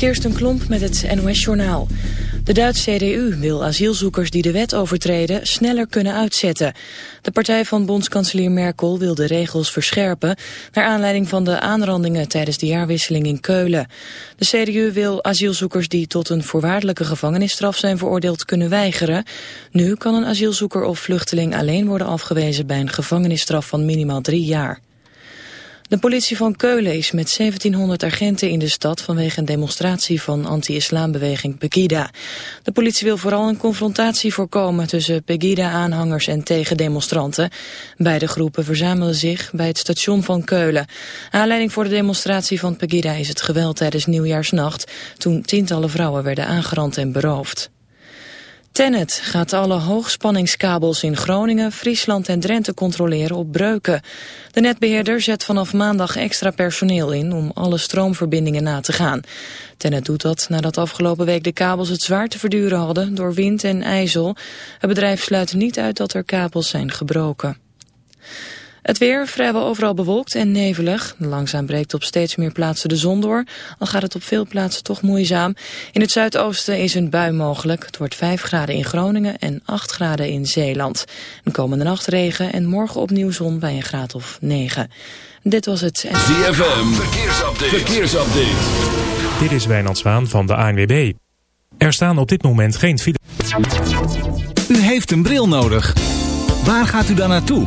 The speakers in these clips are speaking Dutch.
Kirsten Klomp met het NOS-journaal. De Duitse CDU wil asielzoekers die de wet overtreden sneller kunnen uitzetten. De partij van bondskanselier Merkel wil de regels verscherpen... naar aanleiding van de aanrandingen tijdens de jaarwisseling in Keulen. De CDU wil asielzoekers die tot een voorwaardelijke gevangenisstraf zijn veroordeeld kunnen weigeren. Nu kan een asielzoeker of vluchteling alleen worden afgewezen bij een gevangenisstraf van minimaal drie jaar. De politie van Keulen is met 1700 agenten in de stad vanwege een demonstratie van anti-islambeweging Pegida. De politie wil vooral een confrontatie voorkomen tussen Pegida-aanhangers en tegendemonstranten. Beide groepen verzamelen zich bij het station van Keulen. Aanleiding voor de demonstratie van Pegida is het geweld tijdens Nieuwjaarsnacht, toen tientallen vrouwen werden aangerand en beroofd. Tennet gaat alle hoogspanningskabels in Groningen, Friesland en Drenthe controleren op breuken. De netbeheerder zet vanaf maandag extra personeel in om alle stroomverbindingen na te gaan. Tennet doet dat nadat afgelopen week de kabels het zwaar te verduren hadden door wind en ijzel. Het bedrijf sluit niet uit dat er kabels zijn gebroken. Het weer vrijwel overal bewolkt en nevelig. Langzaam breekt op steeds meer plaatsen de zon door. Al gaat het op veel plaatsen toch moeizaam. In het zuidoosten is een bui mogelijk. Het wordt 5 graden in Groningen en 8 graden in Zeeland. De komende nacht regen en morgen opnieuw zon bij een graad of 9. Dit was het... ZFM, verkeersupdate. verkeersupdate. Dit is Wijnand Zwaan van de ANWB. Er staan op dit moment geen files. U heeft een bril nodig. Waar gaat u dan naartoe?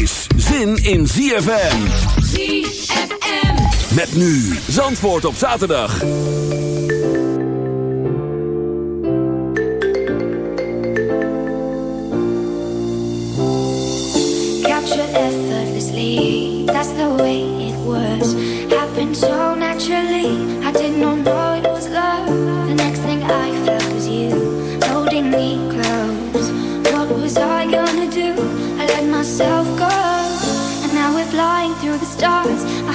is zin in ZFM. ZFM. Met nu Zandvoort op zaterdag. Capture effortlessly, that's the way it was. Happened so naturally, I did not know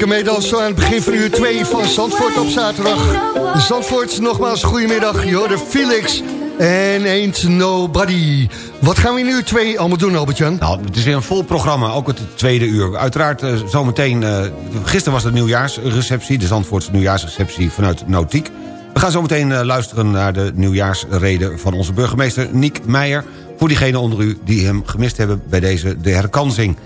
Lekker meedansen aan het begin van uur 2 van Zandvoort op zaterdag. Zandvoort, nogmaals, goedemiddag. Je hoorde Felix en Ain't Nobody. Wat gaan we in uur 2 allemaal doen, Albert-Jan? Nou, het is weer een vol programma, ook het tweede uur. Uiteraard eh, zometeen... eh, gisteren was de nieuwjaarsreceptie, de Zandvoortse nieuwjaarsreceptie vanuit Nautiek. We gaan zometeen eh, luisteren naar de nieuwjaarsrede van onze burgemeester Niek Meijer... voor diegenen onder u die hem gemist hebben bij deze de herkansing.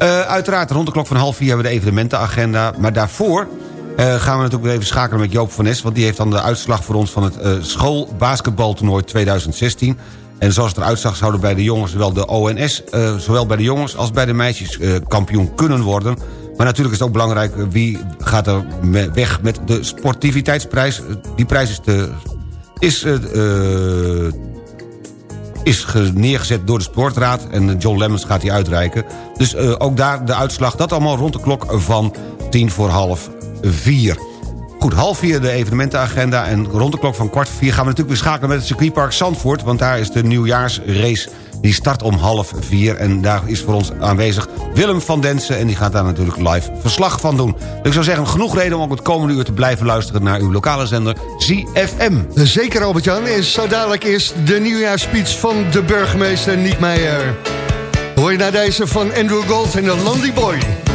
Eh, uiteraard rond de klok van half vier hebben we de evenementenagenda. Maar daarvoor eh, gaan we natuurlijk even schakelen met Joop van Nes... want die heeft dan de uitslag voor ons van het eh schoolbasketbaltoernooi 2016... En zoals het eruit zag zouden bij de jongens wel de ONS... zowel bij de jongens als bij de meisjes kampioen kunnen worden. Maar natuurlijk is het ook belangrijk wie gaat er weg met de sportiviteitsprijs. Die prijs is, te, is, is ge- neergezet door de sportraad en John Lemmens gaat die uitreiken. Dus eh, ook daar de uitslag, dat allemaal rond de klok van tien voor half vier. Goed, half vier de evenementenagenda en rond de klok van kwart vier... gaan we natuurlijk weer schakelen met het circuitpark Zandvoort... want daar is de nieuwjaarsrace, die start om half vier... en daar is voor ons aanwezig Willem van Densen... en die gaat daar natuurlijk live verslag van doen. Dus ik zou zeggen, genoeg reden om ook het komende uur te blijven luisteren... naar uw lokale zender ZFM. Zeker, Albert-Jan. Zo dadelijk is de nieuwjaarsspeech van de burgemeester Niek Meijer. Hoor je naar deze van Andrew Gold en de Lonely Boy.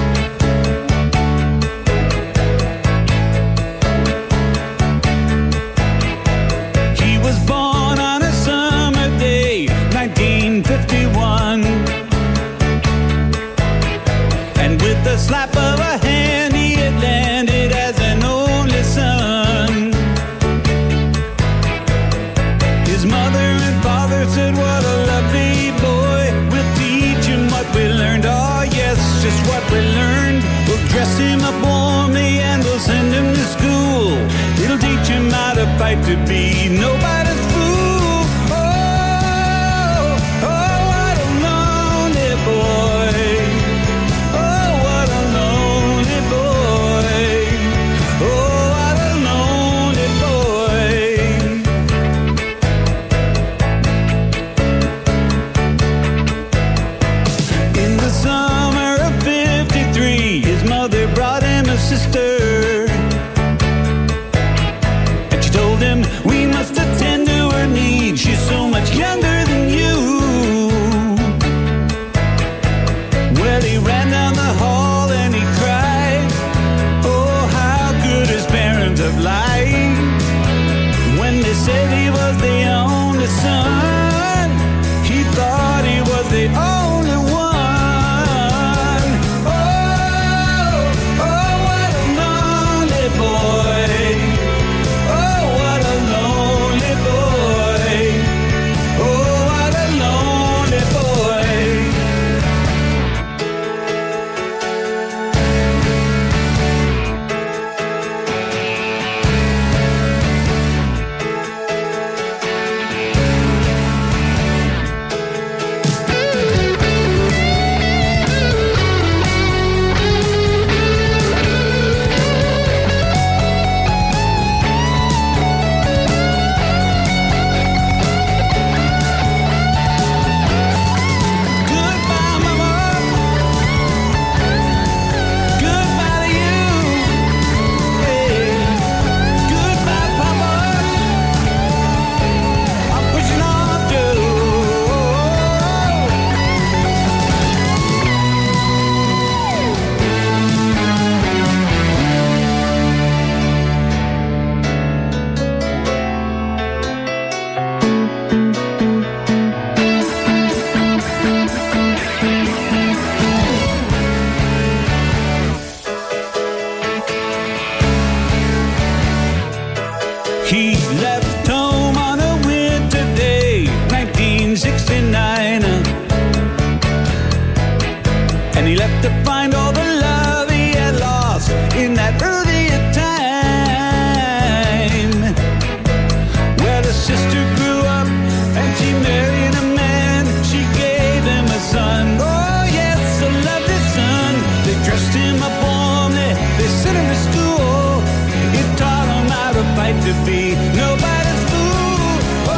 To be nobody's fool. Oh,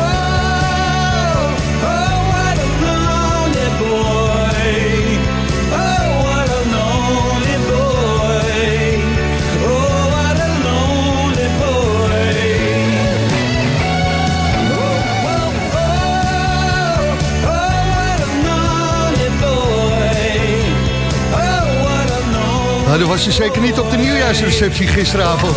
oh, what a lonely boy. Oh, what a lonely boy. Oh, what a lonely boy. Nou, dat was je zeker niet op de nieuwjaarsreceptie gisteravond.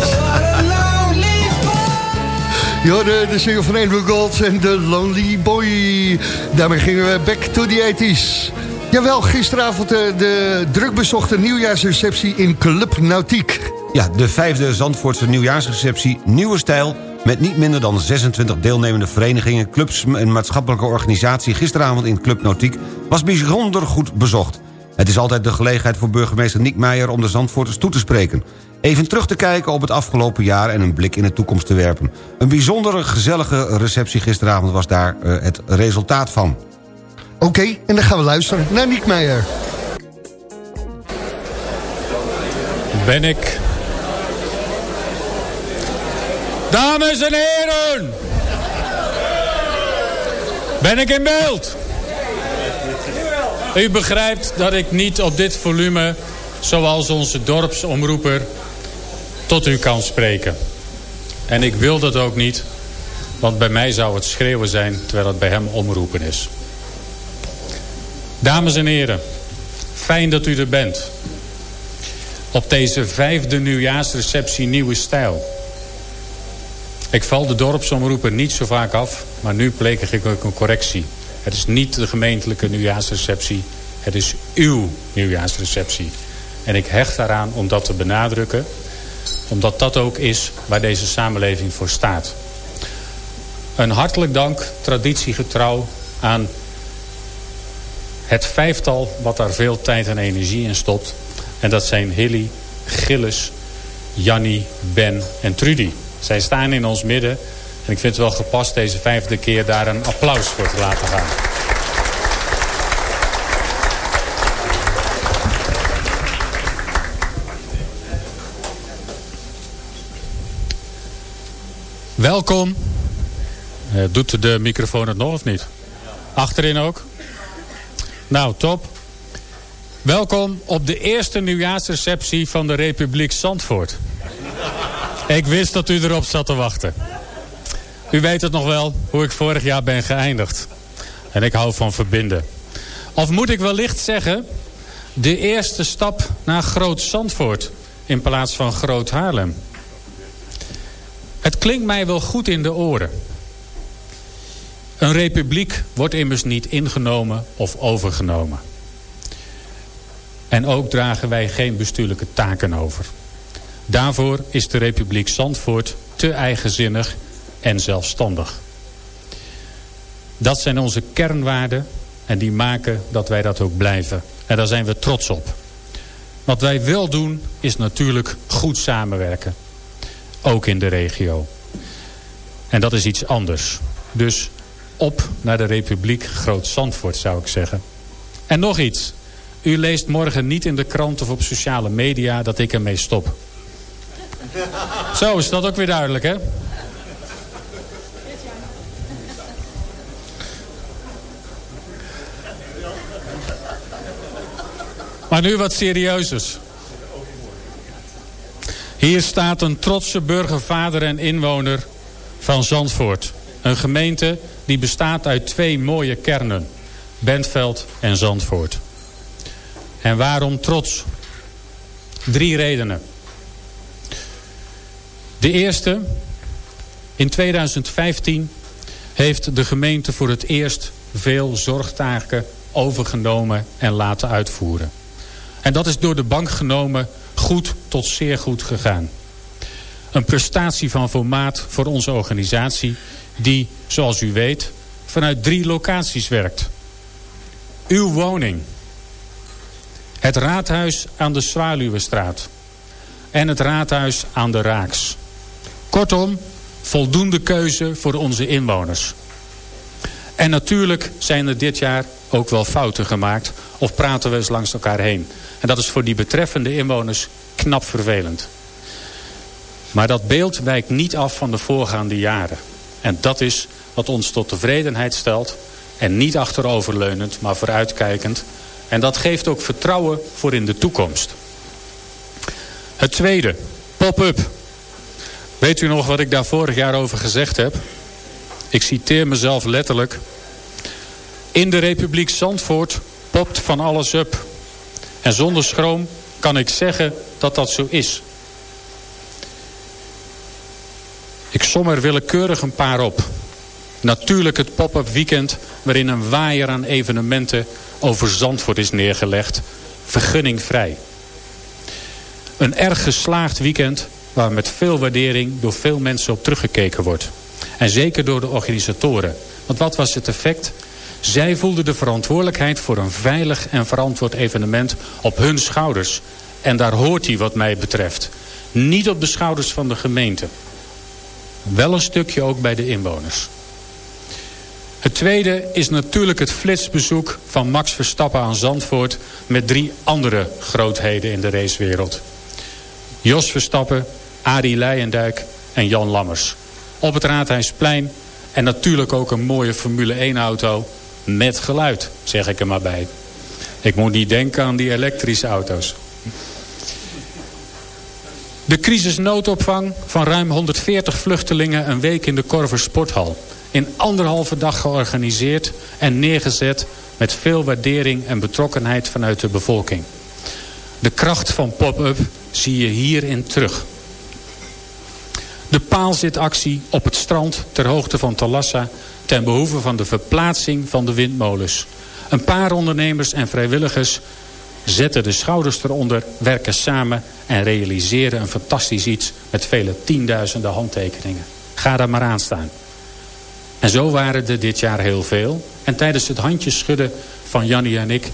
Jorden, de single van Andrew en The Lonely Boy. Daarmee gingen we back to the 80s. Jawel, gisteravond de, de drukbezochte nieuwjaarsreceptie in Club Nautiek. Ja, de vijfde Zandvoortse nieuwjaarsreceptie Nieuwe Stijl... met niet minder dan 26 deelnemende verenigingen, clubs en maatschappelijke organisatie... gisteravond in Club Nautiek was bijzonder goed bezocht. Het is altijd de gelegenheid voor burgemeester Niek Meijer... om de Zandvoorters toe te spreken. Even terug te kijken op het afgelopen jaar en een blik in de toekomst te werpen. Een bijzondere gezellige receptie gisteravond was daar eh, het resultaat van. Oké, en dan gaan we luisteren naar Niek Meijer. Ben ik. Dames en heren! Ben ik in beeld? U begrijpt dat ik niet op dit volume, zoals onze dorpsomroeper, tot u kan spreken. En ik wil dat ook niet, want bij mij zou het schreeuwen zijn terwijl het bij hem omroepen is. Dames en heren, fijn dat u er bent. Op deze vijfde nieuwjaarsreceptie Nieuwe Stijl. Ik val de dorpsomroeper niet zo vaak af, maar nu pleeg ik een correctie. Het is niet de gemeentelijke nieuwjaarsreceptie. Het is uw nieuwjaarsreceptie. En ik hecht daaraan om dat te benadrukken. Omdat dat ook is waar deze samenleving voor staat. Een hartelijk dank, traditiegetrouw, aan het vijftal wat daar veel tijd en energie in stopt. En dat zijn Hilly, Gilles, Jannie, Ben en Trudy. Zij staan in ons midden. En ik vind het wel gepast deze vijfde keer daar een applaus voor te laten gaan. Welkom. Eh, doet de microfoon het nog of niet? Achterin ook? Nou, top. Welkom op de eerste nieuwjaarsreceptie van de Republiek Zandvoort. Ik wist dat u erop zat te wachten. U weet het nog wel, hoe ik vorig jaar ben geëindigd. En ik hou van verbinden. Of moet ik wellicht zeggen... de eerste stap naar Groot Zandvoort... in plaats van Groot Haarlem. Het klinkt mij wel goed in de oren. Een republiek wordt immers niet ingenomen of overgenomen. En ook dragen wij geen bestuurlijke taken over. Daarvoor is de Republiek Zandvoort te eigenzinnig en zelfstandig. Dat zijn onze kernwaarden en die maken dat wij dat ook blijven. En daar zijn we trots op. Wat wij wel doen is natuurlijk goed samenwerken. Ook in de regio. En dat is iets anders. Dus op naar de Republiek Groot Zandvoort zou ik zeggen. En nog iets. U leest morgen niet in de krant of op sociale media dat ik ermee stop. Zo is dat ook weer duidelijk, hè? Maar nu wat serieuzers. Hier staat een trotse burgervader en inwoner van Zandvoort. Een gemeente die bestaat uit twee mooie kernen. Bentveld en Zandvoort. En waarom trots? Drie redenen. De eerste, in 2015 heeft de gemeente voor het eerst veel zorgtaken overgenomen en laten uitvoeren. En dat is door de bank genomen goed tot zeer goed gegaan. Een prestatie van formaat voor onze organisatie die, zoals u weet, vanuit drie locaties werkt. Uw woning. Het raadhuis aan de Zwaluwestraat. En het raadhuis aan de Raaks. Kortom, voldoende keuze voor onze inwoners. En natuurlijk zijn er dit jaar ook wel fouten gemaakt. Of praten we eens langs elkaar heen. En dat is voor die betreffende inwoners knap vervelend. Maar dat beeld wijkt niet af van de voorgaande jaren. En dat is wat ons tot tevredenheid stelt. En niet achteroverleunend, maar vooruitkijkend. En dat geeft ook vertrouwen voor in de toekomst. Het tweede, pop-up. Weet u nog wat ik daar vorig jaar over gezegd heb? Ik citeer mezelf letterlijk. In de Republiek Zandvoort popt van alles up. En zonder schroom kan ik zeggen dat dat zo is. Ik som er willekeurig een paar op. Natuurlijk het pop-up weekend waarin een waaier aan evenementen over Zandvoort is neergelegd. Vergunningvrij. Een erg geslaagd weekend waar met veel waardering door veel mensen op teruggekeken wordt. En zeker door de organisatoren. Want wat was het effect? Zij voelden de verantwoordelijkheid voor een veilig en verantwoord evenement op hun schouders. En daar hoort hij wat mij betreft. Niet op de schouders van de gemeente. Wel een stukje ook bij de inwoners. Het tweede is natuurlijk het flitsbezoek van Max Verstappen aan Zandvoort... met drie andere grootheden in de racewereld. Jos Verstappen, Arie Leijendijk en Jan Lammers. Op het Raadhuisplein en natuurlijk ook een mooie Formule 1 auto met geluid, zeg ik er maar bij. Ik moet niet denken aan die elektrische auto's. De crisisnoodopvang van ruim 140 vluchtelingen een week in de Korver Sporthal. In anderhalve dag georganiseerd en neergezet met veel waardering en betrokkenheid vanuit de bevolking. De kracht van pop-up zie je hierin terug. De paalzitactie op het strand ter hoogte van Talassa ten behoeve van de verplaatsing van de windmolens. Een paar ondernemers en vrijwilligers zetten de schouders eronder, werken samen en realiseren een fantastisch iets met vele tienduizenden handtekeningen. Ga daar maar aan staan. En zo waren er dit jaar heel veel. En tijdens het handjeschudden van Jannie en ik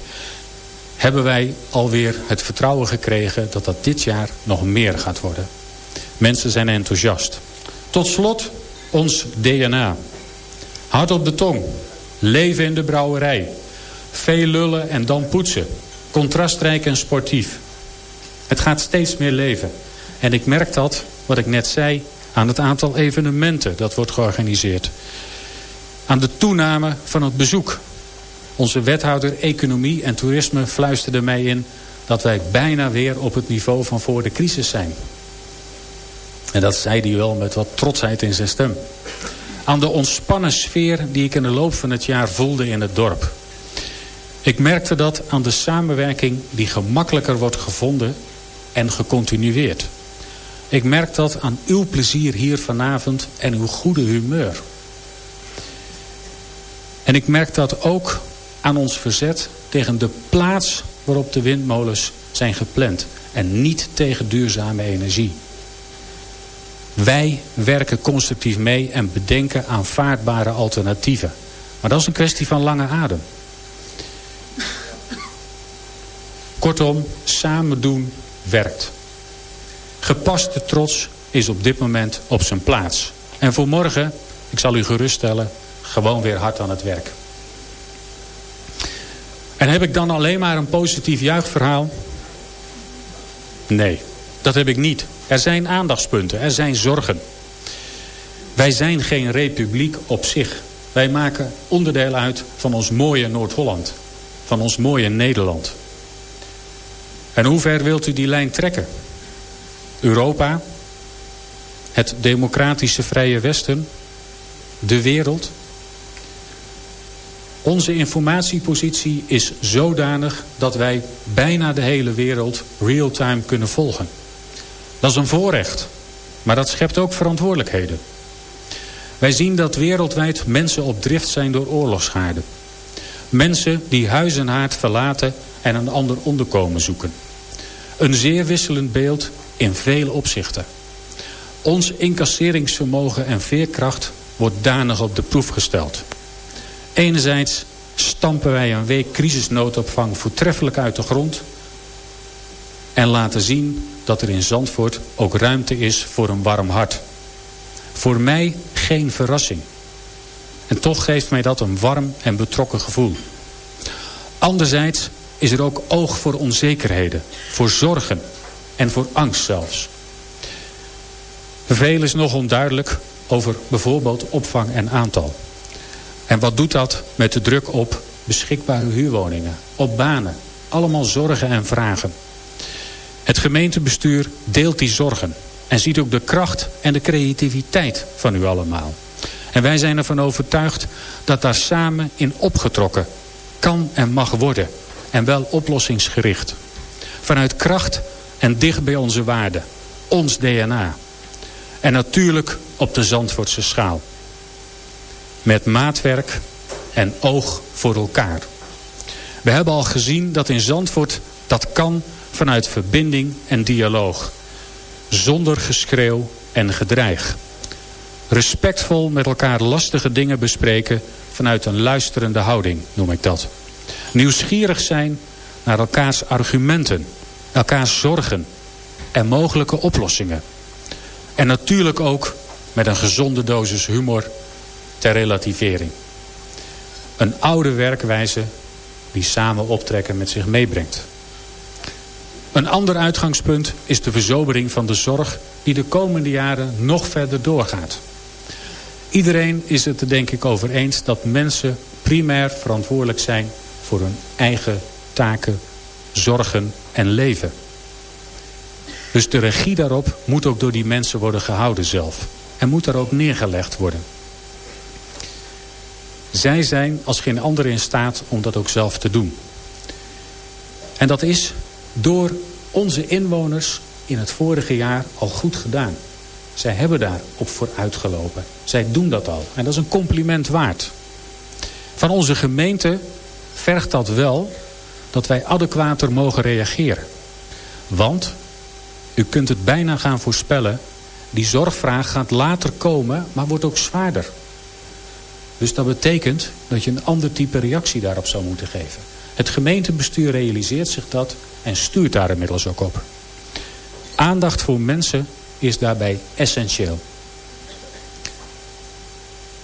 hebben wij alweer het vertrouwen gekregen dat dat dit jaar nog meer gaat worden. Mensen zijn enthousiast. Tot slot ons DNA. Hard op de tong. Leven in de brouwerij. Veel lullen en dan poetsen. Contrastrijk en sportief. Het gaat steeds meer leven. En ik merk dat, wat ik net zei, aan het aantal evenementen dat wordt georganiseerd. Aan de toename van het bezoek. Onze wethouder Economie en Toerisme fluisterde mij in dat wij bijna weer op het niveau van voor de crisis zijn. En dat zei hij wel met wat trotsheid in zijn stem. Aan de ontspannen sfeer die ik in de loop van het jaar voelde in het dorp. Ik merkte dat aan de samenwerking die gemakkelijker wordt gevonden en gecontinueerd. Ik merk dat aan uw plezier hier vanavond en uw goede humeur. En ik merk dat ook aan ons verzet tegen de plaats waarop de windmolens zijn gepland. En niet tegen duurzame energie. Wij werken constructief mee en bedenken aanvaardbare alternatieven. Maar dat is een kwestie van lange adem. Kortom, samen doen werkt. Gepaste trots is op dit moment op zijn plaats. En voor morgen, ik zal u geruststellen, gewoon weer hard aan het werk. En heb ik dan alleen maar een positief juichverhaal? Nee, dat heb ik niet. Er zijn aandachtspunten, er zijn zorgen. Wij zijn geen republiek op zich. Wij maken onderdeel uit van ons mooie Noord-Holland. Van ons mooie Nederland. En hoe ver wilt u die lijn trekken? Europa? Het democratische vrije Westen? De wereld? Onze informatiepositie is zodanig dat wij bijna de hele wereld real-time kunnen volgen. Dat is een voorrecht, maar dat schept ook verantwoordelijkheden. Wij zien dat wereldwijd mensen op drift zijn door oorlogsschade. Mensen die huis en haard verlaten en een ander onderkomen zoeken. Een zeer wisselend beeld in vele opzichten. Ons incasseringsvermogen en veerkracht wordt danig op de proef gesteld. Enerzijds stampen wij een week crisisnoodopvang voortreffelijk uit de grond... en laten zien dat er in Zandvoort ook ruimte is voor een warm hart. Voor mij geen verrassing. En toch geeft mij dat een warm en betrokken gevoel. Anderzijds is er ook oog voor onzekerheden, voor zorgen en voor angst zelfs. Veel is nog onduidelijk over bijvoorbeeld opvang en aantal. En wat doet dat met de druk op beschikbare huurwoningen, op banen? Allemaal zorgen en vragen. Het gemeentebestuur deelt die zorgen en ziet ook de kracht en de creativiteit van u allemaal. En wij zijn ervan overtuigd dat daar samen in opgetrokken kan en mag worden. En wel oplossingsgericht. Vanuit kracht en dicht bij onze waarden. Ons DNA. En natuurlijk op de Zandvoortse schaal. Met maatwerk en oog voor elkaar. We hebben al gezien dat in Zandvoort dat kan vanuit verbinding en dialoog. Zonder geschreeuw en gedreig. Respectvol met elkaar lastige dingen bespreken vanuit een luisterende houding, noem ik dat. Nieuwsgierig zijn naar elkaars argumenten, elkaars zorgen en mogelijke oplossingen. En natuurlijk ook met een gezonde dosis humor ter relativering. Een oude werkwijze die samen optrekken met zich meebrengt. Een ander uitgangspunt is de verzobering van de zorg die de komende jaren nog verder doorgaat. Iedereen is het er denk ik over eens dat mensen primair verantwoordelijk zijn voor hun eigen taken, zorgen en leven. Dus de regie daarop moet ook door die mensen worden gehouden zelf. En moet daar ook neergelegd worden. Zij zijn als geen ander in staat om dat ook zelf te doen. En dat is door onze inwoners in het vorige jaar al goed gedaan. Zij hebben daar op vooruit gelopen. Zij doen dat al. En dat is een compliment waard. Van onze gemeente vergt dat wel dat wij adequater mogen reageren. Want, u kunt het bijna gaan voorspellen... die zorgvraag gaat later komen, maar wordt ook zwaarder. Dus dat betekent dat je een ander type reactie daarop zou moeten geven. Het gemeentebestuur realiseert zich dat en stuurt daar inmiddels ook op. Aandacht voor mensen is daarbij essentieel.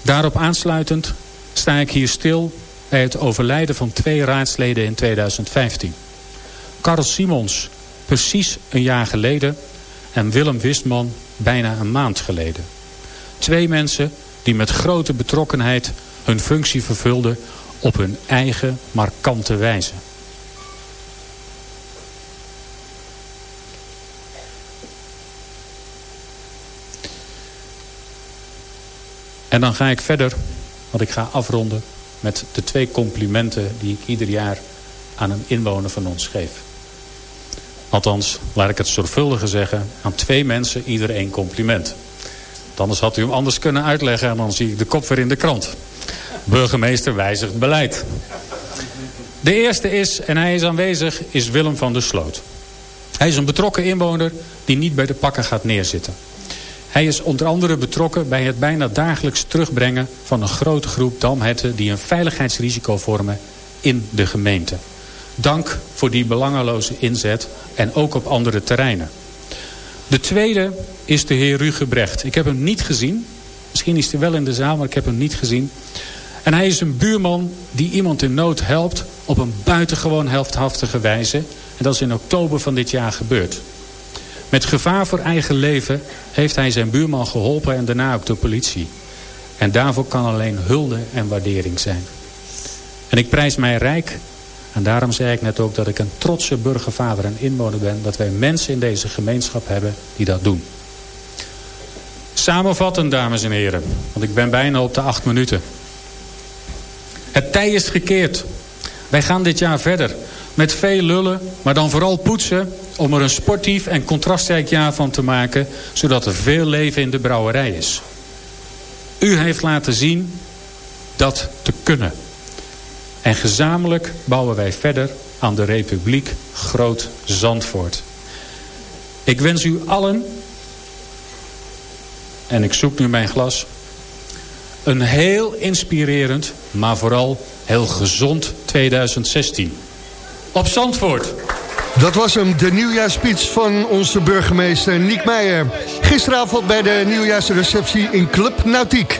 Daarop aansluitend sta ik hier stil bij het overlijden van twee raadsleden in 2015. Karl Simons precies een jaar geleden en Willem Wistman bijna een maand geleden. Twee mensen die met grote betrokkenheid hun functie vervulden op hun eigen markante wijze. En dan ga ik verder, want ik ga afronden met de twee complimenten die ik ieder jaar aan een inwoner van ons geef. Althans, laat ik het zorgvuldiger zeggen, aan twee mensen ieder één compliment. Anders had u hem anders kunnen uitleggen en dan zie ik de kop weer in de krant. Burgemeester wijzigt beleid. De eerste is, en hij is aanwezig, is Willem van der Sloot. Hij is een betrokken inwoner die niet bij de pakken gaat neerzitten. Hij is onder andere betrokken bij het bijna dagelijks terugbrengen van een grote groep damhetten die een veiligheidsrisico vormen in de gemeente. Dank voor die belangeloze inzet en ook op andere terreinen. De tweede is de heer Rugebrecht. Ik heb hem niet gezien. Misschien is hij wel in de zaal, maar ik heb hem niet gezien. En hij is een buurman die iemand in nood helpt op een buitengewoon helfthaftige wijze. En dat is in oktober van dit jaar gebeurd. Met gevaar voor eigen leven heeft hij zijn buurman geholpen en daarna ook de politie. En daarvoor kan alleen hulde en waardering zijn. En ik prijs mij rijk. En daarom zei ik net ook dat ik een trotse burgervader en inwoner ben. Dat wij mensen in deze gemeenschap hebben die dat doen. Samenvattend, dames en heren. Want ik ben bijna op de acht minuten. Het tij is gekeerd. Wij gaan dit jaar verder. Met veel lullen, maar dan vooral poetsen om er een sportief en contrastrijk jaar van te maken... zodat er veel leven in de brouwerij is. U heeft laten zien dat te kunnen. En gezamenlijk bouwen wij verder aan de Republiek Groot Zandvoort. Ik wens u allen en ik zoek nu mijn glas... een heel inspirerend, maar vooral heel gezond 2016. Op Zandvoort. Dat was hem, de nieuwjaarspeech van onze burgemeester Niek Meijer. Gisteravond bij de nieuwjaarsreceptie in Club Nautiek.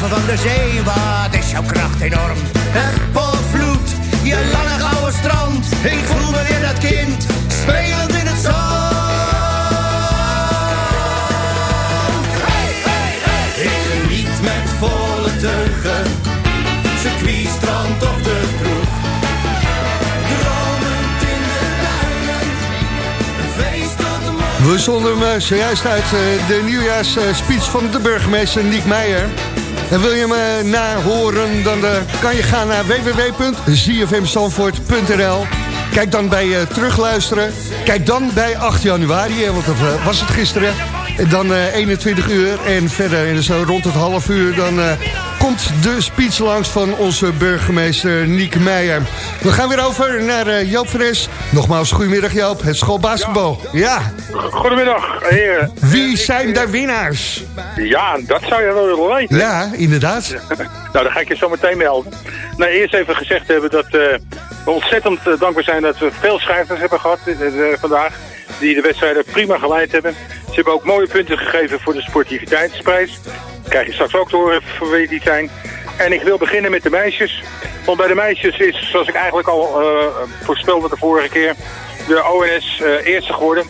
golven van de zee, wat is jouw kracht enorm. Het polvloed, je lange gouden strand. Ik voel me weer dat kind, spelend in het zand. Ik geniet met volle teugen, circuit, strand of de kroeg. Dromend in de duinen, een feest tot de morgen. We zonden hem eh, zojuist uit eh, de nieuwjaarsspeech van de burgemeester Niek Meijer. En wil je eh, nahoren, dan eh, kan je gaan naar www.zfmstanvoort.nl. Kijk dan bij eh, terugluisteren. Kijk dan bij 8 januari, want dat eh, was het gisteren. En dan eh, 21 uur en verder. En zo rond het half uur dan komt de speech langs van onze burgemeester Niek Meijer. We gaan weer over naar Joop Fres. Nogmaals, goedemiddag Joop, het schoolbasketbal. Ja, Goedemiddag, heren. wie zijn de winnaars? Ja, dat zou je wel willen weten. Ja, inderdaad. Nou, dan ga ik je zo meteen melden. Nou, eerst even gezegd hebben dat eh, we ontzettend eh, dankbaar zijn dat we veel schrijvers hebben gehad eh, vandaag. Die de wedstrijden prima geleid hebben. Ze hebben ook mooie punten gegeven voor de sportiviteitsprijs. Dat krijg je straks ook te horen voor wie die zijn. En ik wil beginnen met de meisjes. Want bij de meisjes is, zoals ik eigenlijk al eh, voorspelde de vorige keer, de ONS eh, eerste geworden.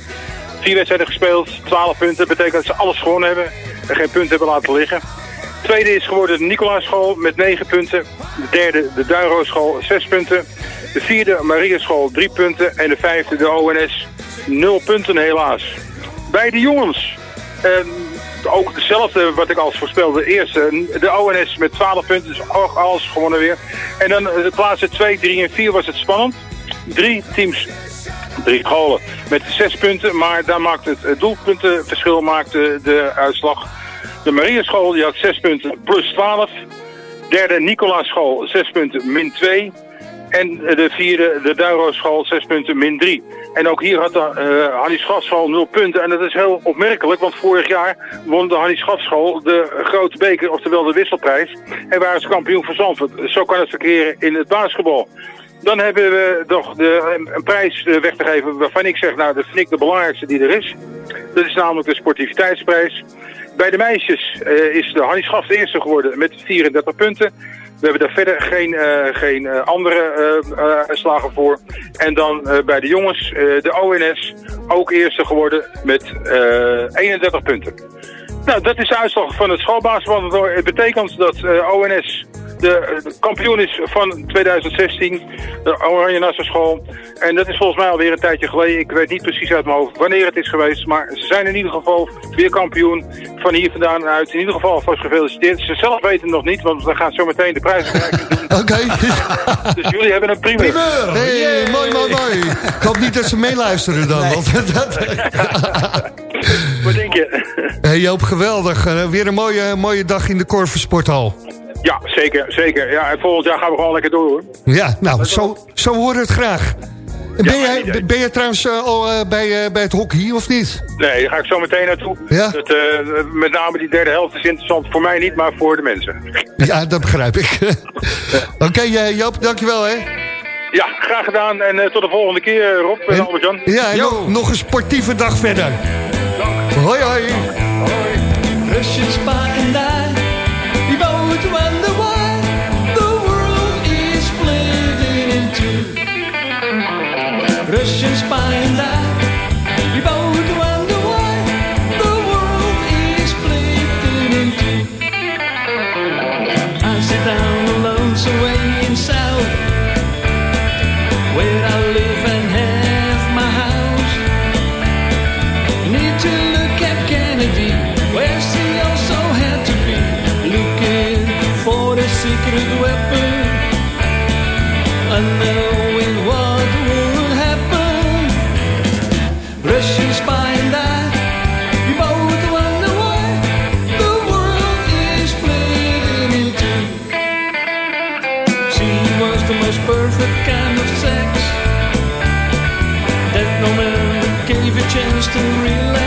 Vier wedstrijden gespeeld, 12 punten. Betekent dat ze alles gewonnen hebben en geen punten hebben laten liggen. Tweede is geworden de Nicolaaschool met 9 punten. De derde de Duinrooschool 6 punten. De vierde Mariaschool 3 punten. En de vijfde de ONS 0 punten helaas. Bij de jongens ehm, ook hetzelfde wat ik als voorspelde. De eerste, de ONS met 12 punten, dus ook alles gewonnen weer. En dan eh, de plaatsen 2, 3 en 4 was het spannend. Drie teams, drie scholen met 6 punten. Maar daar maakt het eh, doelpuntenverschil maakte de uitslag. De Mariaschool die had 6 punten plus 12. Derde Nicolaaschool 6 punten min 2. En de vierde, de Duinrooschool, 6 punten min 3. En ook hier had de uh, Hannie Schatschool 0 punten. En dat is heel opmerkelijk, want vorig jaar won de Hannie Schatschool de grote beker, oftewel de wisselprijs. En waren ze kampioen van Zandvoort. Zo kan het verkeren in het basketbal. Dan hebben we nog de, een, prijs eh, weg te geven waarvan ik zeg, nou dat vind ik de belangrijkste die er is. Dat is namelijk de sportiviteitsprijs. Bij de meisjes uh, is de Hannie de eerste geworden met 34 punten. We hebben daar verder geen, uh, geen uh, andere uh, slagen voor. En dan bij de jongens, de ONS, ook eerste geworden met 31 punten. Nou, dat is de uitslag van het schoolbasketbal. Het betekent dat ONS de, de, kampioen is van 2016, de Oranje Nassau School. En dat is volgens mij alweer een tijdje geleden. Ik weet niet precies uit mijn hoofd wanneer het is geweest. Maar ze zijn in ieder geval weer kampioen van hier vandaan uit. In ieder geval alvast gefeliciteerd. Ze zelf weten het nog niet, want we gaan zo meteen de prijzen doen. Oké. dus jullie hebben een primeur. Primeur! Hey, mooi, mooi, mooi. Ik hoop niet dat ze meeluisteren dan. Nee. Je? Hey Joop, geweldig. weer een mooie, mooie dag in de Korversporthal. Ja, zeker, zeker. Ja, en volgend jaar gaan we gewoon lekker door hoor. Ja, nou, zo, zo horen het graag. En ben, jij, ben je trouwens eh, al eh, bij, eh, bij het hockey of niet? Nee, daar ga ik zo meteen naartoe. Ja? Dat, eh, met name die derde helft is interessant voor mij niet, maar voor de mensen. Ja, dat begrijp ik. Oké, eh, Joop, dankjewel hè. Ja, graag gedaan en eh, tot de volgende keer, eh, Rob en, En- Albert-Jan. Ja, en nog, nog een sportieve dag verder. Hoi, hoi. Russian spy and I, a chance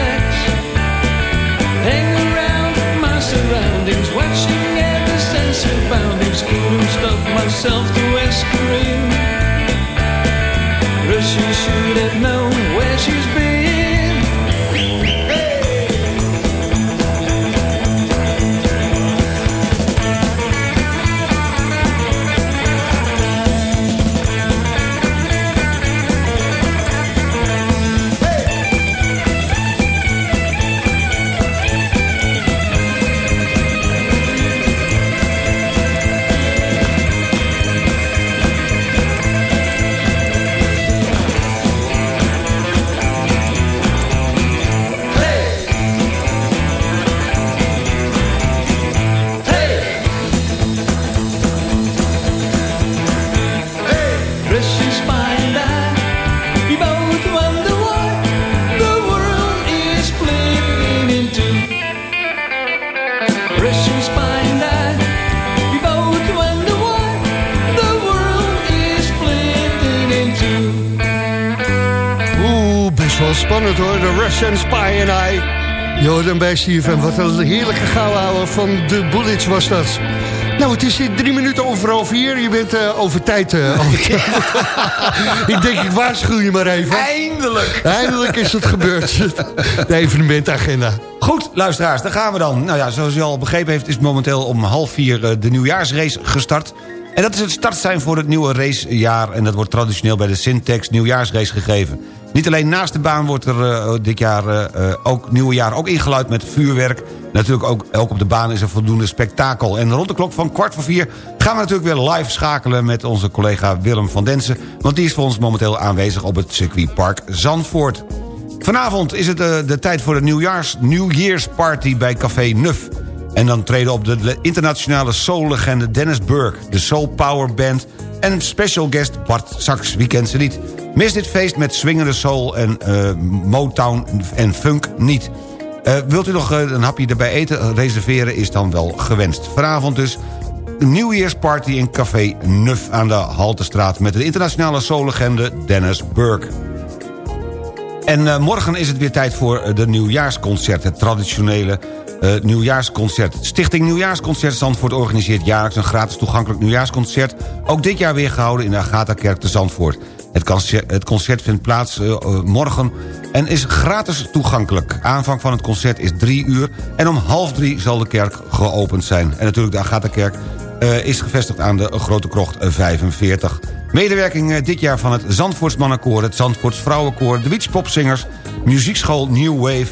Jordan bij CFM. Wat een heerlijke gauwhouden van de Bullets was dat. Nou, het is hier drie minuten over half vier. Je bent eh, over tijd. Albert. ik denk, ik waarschuw je maar even. Eindelijk! Eindelijk is het gebeurd. De evenementagenda. Goed, luisteraars, daar gaan we dan. Nou ja, zoals u al begrepen heeft, is momenteel om half vier eh, de nieuwjaarsrace gestart. En dat is het startsein voor het nieuwe racejaar. En dat wordt traditioneel bij de Syntex nieuwjaarsrace gegeven. Niet alleen naast de baan wordt er eh, dit jaar eh, ook nieuwe jaar ook ingeluid met vuurwerk. Natuurlijk ook, ook op de baan is er voldoende spektakel. En rond de klok van kwart voor vier gaan we natuurlijk weer live schakelen... met onze collega Willem van Densen. Want die is voor ons momenteel aanwezig op het circuitpark Zandvoort. Vanavond is het eh, de tijd voor de nieuwjaars, New Year's Party bij Café Nuf. En dan treden op de le- internationale soul-legende Dennis Burke... de Soul Power Band en special guest Bart Saks. Wie kent ze niet? Mis dit feest met swingende soul en eh, Motown en funk niet. Eh, wilt u nog eh, een hapje erbij eten? Reserveren is dan wel gewenst. Vanavond dus een New Year's Party in Café Nuf aan de Haltestraat... met de internationale soul-legende Dennis Burke. En morgen is het weer tijd voor de nieuwjaarsconcert. Het traditionele nieuwjaarsconcert. Stichting Nieuwjaarsconcert Zandvoort organiseert jaarlijks... een gratis toegankelijk nieuwjaarsconcert. Ook dit jaar weer gehouden in de Agatha-kerk te Zandvoort. Het concert, vindt plaats eh, eh, morgen en is gratis toegankelijk. Aanvang van het concert is drie uur... en om half drie zal de kerk geopend zijn. En natuurlijk de Agatha-kerk eh, is gevestigd aan de Grote Krocht 45. Medewerking dit jaar van het Zandvoorts Mannenkoor... het Zandvoorts Vrouwenkoor, de Wietspopzingers... muziekschool New Wave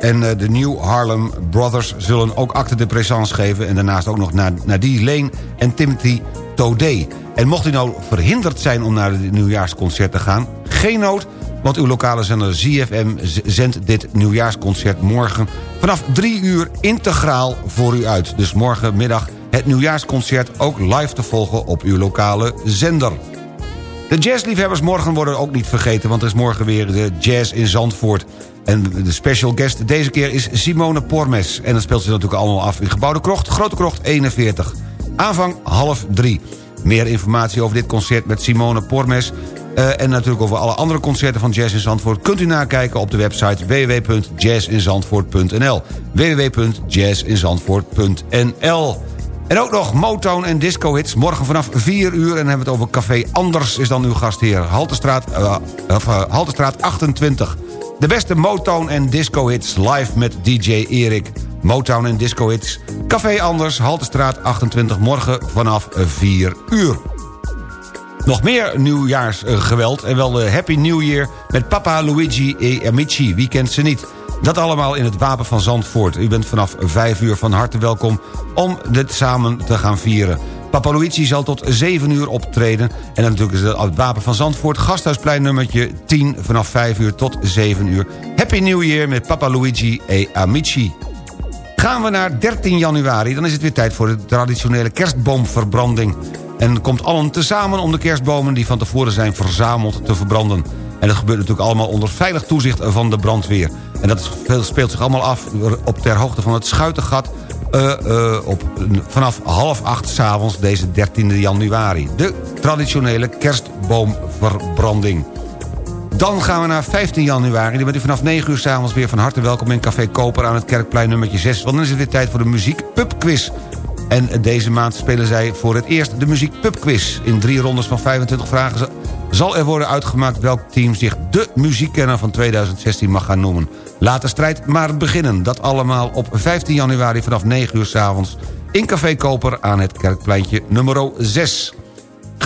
en de New Harlem Brothers... zullen ook acte de présence geven... en daarnaast ook nog Na- Nadie Leen en Timothy Todé. En mocht u nou verhinderd zijn om naar het nieuwjaarsconcert te gaan... geen nood, want uw lokale zender ZFM zendt dit nieuwjaarsconcert morgen... vanaf drie uur integraal voor u uit. Dus morgenmiddag het nieuwjaarsconcert ook live te volgen op uw lokale zender. De jazzliefhebbers morgen worden ook niet vergeten... want er is morgen weer de jazz in Zandvoort. En de special guest deze keer is Simone Pormes. En dat speelt zich natuurlijk allemaal af in Gebouwde Krocht, Grote Krocht 41. Aanvang half drie. Meer informatie over dit concert met Simone Pormes... Eh, en natuurlijk over alle andere concerten van Jazz in Zandvoort... kunt u nakijken op de website www.jazzinzandvoort.nl www.jazzinzandvoort.nl En ook nog Motown en Disco Hits. Morgen vanaf 4 uur. En dan hebben we het over Café Anders is dan uw gastheer. Haltestraat, uh, uh, Haltestraat 28. De beste Motown en Disco Hits live met DJ Erik. Motown en Disco Hits. Café Anders, Haltestraat 28. Morgen vanaf 4 uur. Nog meer nieuwjaarsgeweld en wel de Happy New Year... met Papa Luigi e Amici. Wie kent ze niet? Dat allemaal in het Wapen van Zandvoort. U bent vanaf 5 uur van harte welkom om dit samen te gaan vieren. Papa Luigi zal tot 7 uur optreden. En dan natuurlijk is het het Wapen van Zandvoort... Gasthuisplein nummertje 10 vanaf 5 uur tot 7 uur. Happy New Year met Papa Luigi e Amici. Gaan we naar 13 januari, dan is het weer tijd voor de traditionele kerstboomverbranding. En komt allen tezamen om de kerstbomen die van tevoren zijn verzameld te verbranden. En dat gebeurt natuurlijk allemaal onder veilig toezicht van de brandweer. En dat speelt zich allemaal af op ter hoogte van het Schuitengat... Uh, uh, op, vanaf half acht s'avonds deze 13 januari. De traditionele kerstboomverbranding. Dan gaan we naar 15 januari. Dan bent u vanaf 9 uur s'avonds weer van harte welkom in Café Koper... aan het Kerkplein nummertje 6. Want dan is het weer tijd voor de muziek pubquiz. En deze maand spelen zij voor het eerst de muziek pubquiz. In drie rondes van 25 vragen zal er worden uitgemaakt... welk team zich de muziekkenner van 2016 mag gaan noemen. Laat de strijd maar beginnen. Dat allemaal op 15 januari vanaf 9 uur s'avonds... in Café Koper aan het Kerkpleintje nummer 6.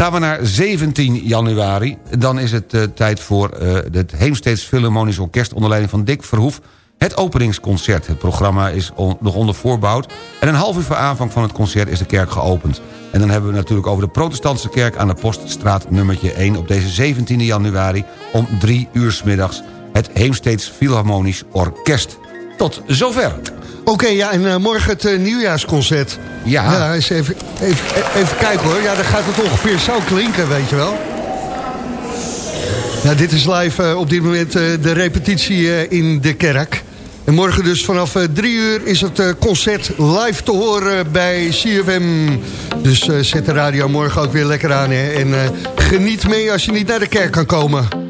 Gaan we naar 17 januari. Dan is het uh, tijd voor uh, het Heemsteeds Philharmonisch Orkest... onder leiding van Dick Verhoef... Het openingsconcert. Het programma is nog onder voorbouw. En een half uur voor aanvang van het concert is de kerk geopend. En dan hebben we natuurlijk over de protestantse kerk... aan de Poststraat nummertje 1 op deze 17 januari... om 3 uur middags het Heemsteeds Philharmonisch Orkest. Tot zover. Oké, okay, ja, en uh, morgen het uh, nieuwjaarsconcert. Ja. ja eens even, even, even kijken hoor. Ja, dan gaat het ongeveer zo klinken, weet je wel. Ja, dit is live uh, op dit moment de repetitie in de kerk. En morgen dus vanaf drie uur is het concert live te horen bij CFM. Dus zet de radio morgen ook weer lekker aan. Hè? En geniet mee als je niet naar de kerk kan komen.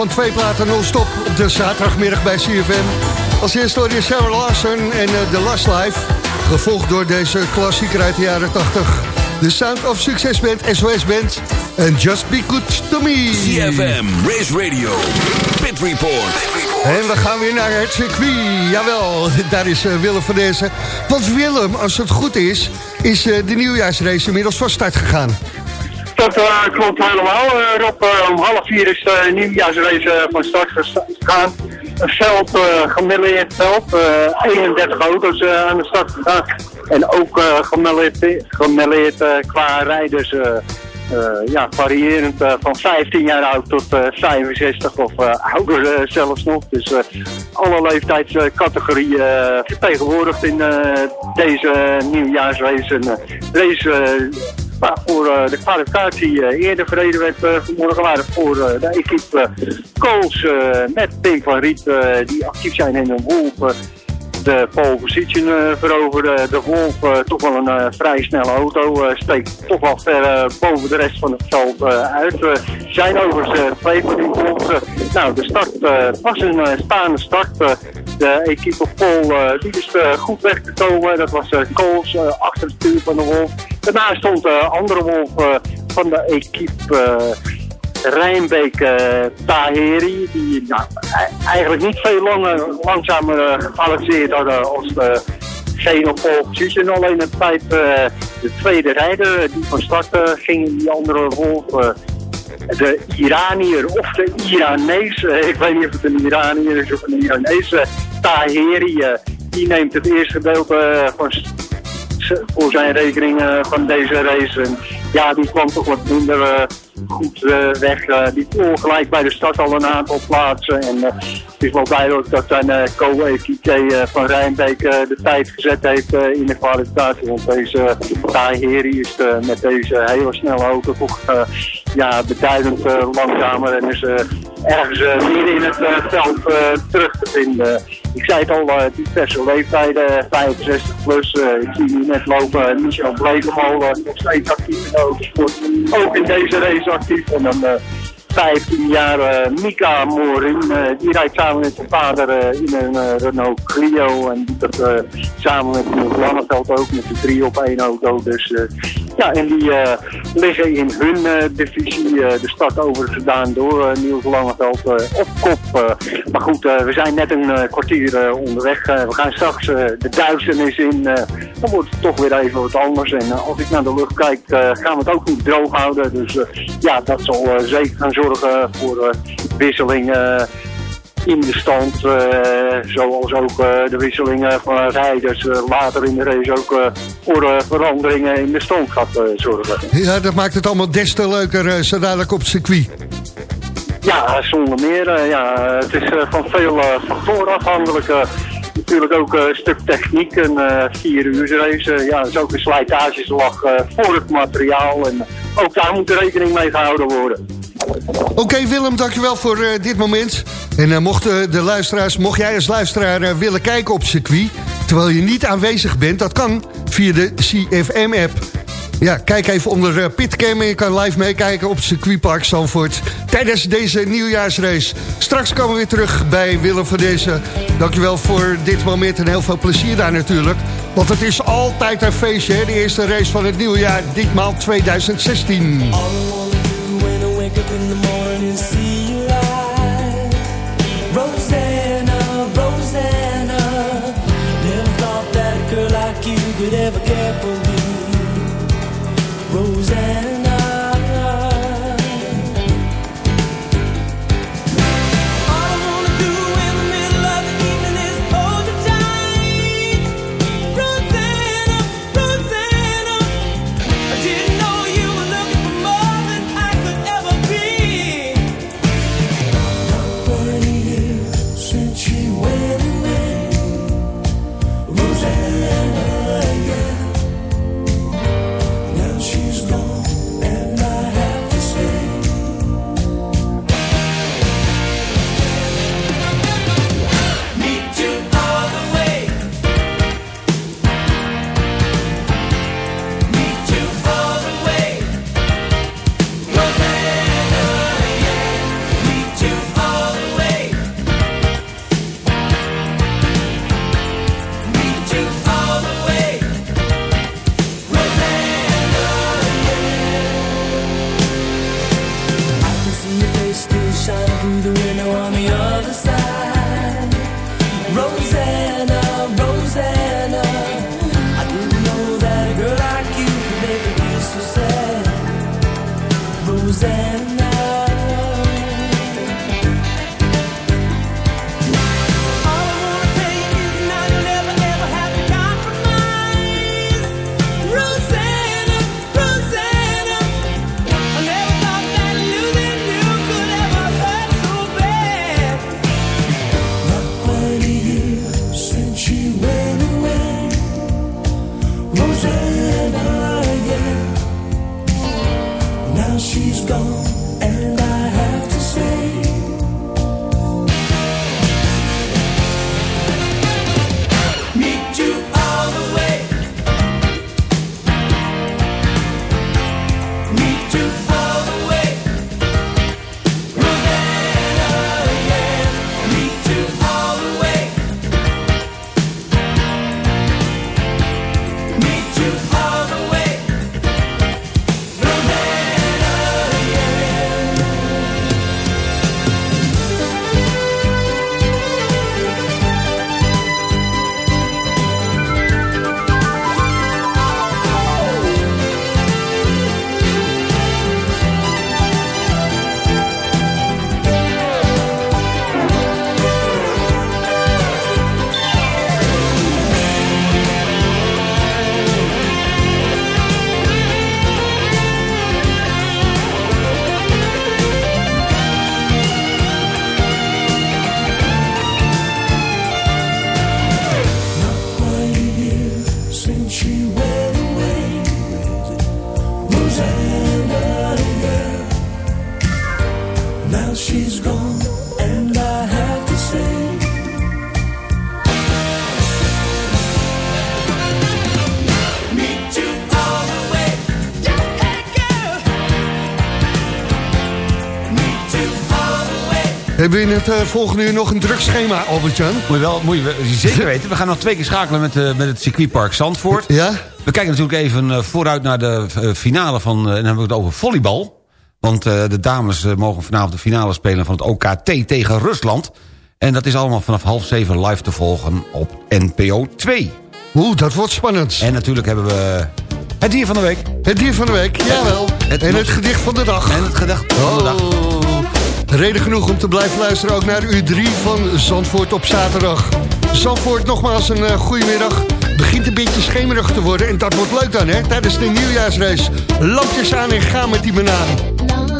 van twee platen non-stop op de zaterdagmiddag bij CFM. Als eerste hoor je Sarah Larson en uh, The Last Life. Gevolgd door deze klassieker uit de jaren 80. De Sound of Success Band, SOS Band en Just Be Good To Me. CFM, Race Radio, Pit Report. En we gaan weer naar het circuit. Jawel, daar is uh, Willem van deze. Want Willem, als het goed is, is uh, de nieuwjaarsrace inmiddels van start gegaan. Dat uh, klopt helemaal. Uh, Rob, uh, om half vier is de nieuwjaarsrace van start gegaan. Een veld, gemêleerd veld. 31 auto's aan de start gegaan. En ook gemêleerd qua rijders. ja, variërend van 15 jaar oud tot 65 of ouder zelfs nog. Dus alle leeftijdscategorieën vertegenwoordigd in deze nieuwjaarsrace. Een race waarvoor uh, de kwalificatie uh, eerder verreden werd uh, vanmorgen waren voor de equipe Kools met Pink van Riet die actief zijn in een Wolf de pole position veroverde. De Wolf toch wel een vrij snelle auto, steekt toch wel ver boven de rest van het veld uit. zijn overigens twee van die nou, de start was een staande start. De equipe Pol die is goed weggekomen. Dat was Kools achter het stuur van de Wolf. Daarna stond de andere wolf van de equipe Rijnbeek Taheri. Die nou, eigenlijk niet veel langer, langzamer gebalanceerd hadden als de pole position. Alleen het feit de tweede rijder die van start ging, die andere wolf de Iranier of de Iranees, ik weet niet of het een Iranier is of een Iranees, Taheri, die neemt het eerste gedeelte van voor zijn rekening uh, van deze race. En ja, die kwam toch wat minder uh, goed uh, weg. die kon gelijk bij de start al een aantal plaatsen. En het is wel duidelijk dat zijn co-equipe van Rijnbeek de tijd gezet heeft in de kwalificatie. Want deze Tahiri is met deze hele snelle auto toch ja, beduidend langzamer en is ergens midden in het veld terug te vinden. Ik zei het al, diverse leeftijden, 65 plus. ik zie nu net lopen Michel Blekemolen, nog steeds actief in de autosport. Ook in deze race actief. En dan 15 jaar Mika Morin. die rijdt samen met zijn vader in een Renault Clio. En doet dat samen met Niels Langeveld ook met de drie op één auto. Dus ja, en die liggen in hun divisie. de start over gedaan door Niels Langeveld op kop. maar goed, we zijn net een kwartier onderweg. we gaan straks de duisternis in. dan wordt het toch weer even wat anders. En als ik naar de lucht kijk, gaan we het ook niet droog houden. Dus ja, dat zal zeker gaan zorgen voor wisseling in de stand. zoals ook de wisselingen van rijders later in de race ook voor veranderingen in de stand gaat zorgen. Ja, dat maakt het allemaal des te leuker zo dadelijk op het circuit. Ja, zonder meer. ja, het is van veel factoren afhankelijk natuurlijk ook een stuk techniek, een uh, vier uur race. ja, ook een slijtageslag uh, voor het materiaal. En ook daar moet rekening mee gehouden worden. Oké Willem, dankjewel voor uh, dit moment. En mochten de luisteraars, mocht jij als luisteraar willen kijken op circuit... terwijl je niet aanwezig bent, dat kan via de CFM-app. Ja, kijk even onder uh, Pitcam en je kan live meekijken op circuitpark Zandvoort... tijdens deze nieuwjaarsrace. Straks komen we weer terug bij Willem van deze. Dankjewel voor dit moment en heel veel plezier daar natuurlijk. Want het is altijd een feestje, hè? de eerste race van het nieuwjaar, ditmaal 2016. in the morning, see you light. Rosanna, Rosanna, never thought that girl like you could ever. in het eh, volgende uur nog een druk schema, Albert-Jan. Moet je wel, moet zeker weten. We gaan nog twee keer schakelen met, eh, met het circuitpark Zandvoort. Ja? We kijken natuurlijk even eh, vooruit naar de finale van... en dan hebben we het over volleybal. Want de dames mogen vanavond de finale spelen van het OKT tegen Rusland. En dat is allemaal vanaf half zeven live te volgen op NPO 2. Oeh, dat wordt spannend. En natuurlijk hebben we het dier van de week. Het dier van de week, jawel. En het gedicht van de dag. En het gedicht van de oh. dag. Reden genoeg om te blijven luisteren ook naar U3 van Zandvoort op zaterdag. Zandvoort, nogmaals een eh, uh, goedemiddag. Begint een beetje schemerig te worden en dat wordt leuk dan, hè? Tijdens de nieuwjaarsrace. Lampjes aan en ga met die banaan. Nou,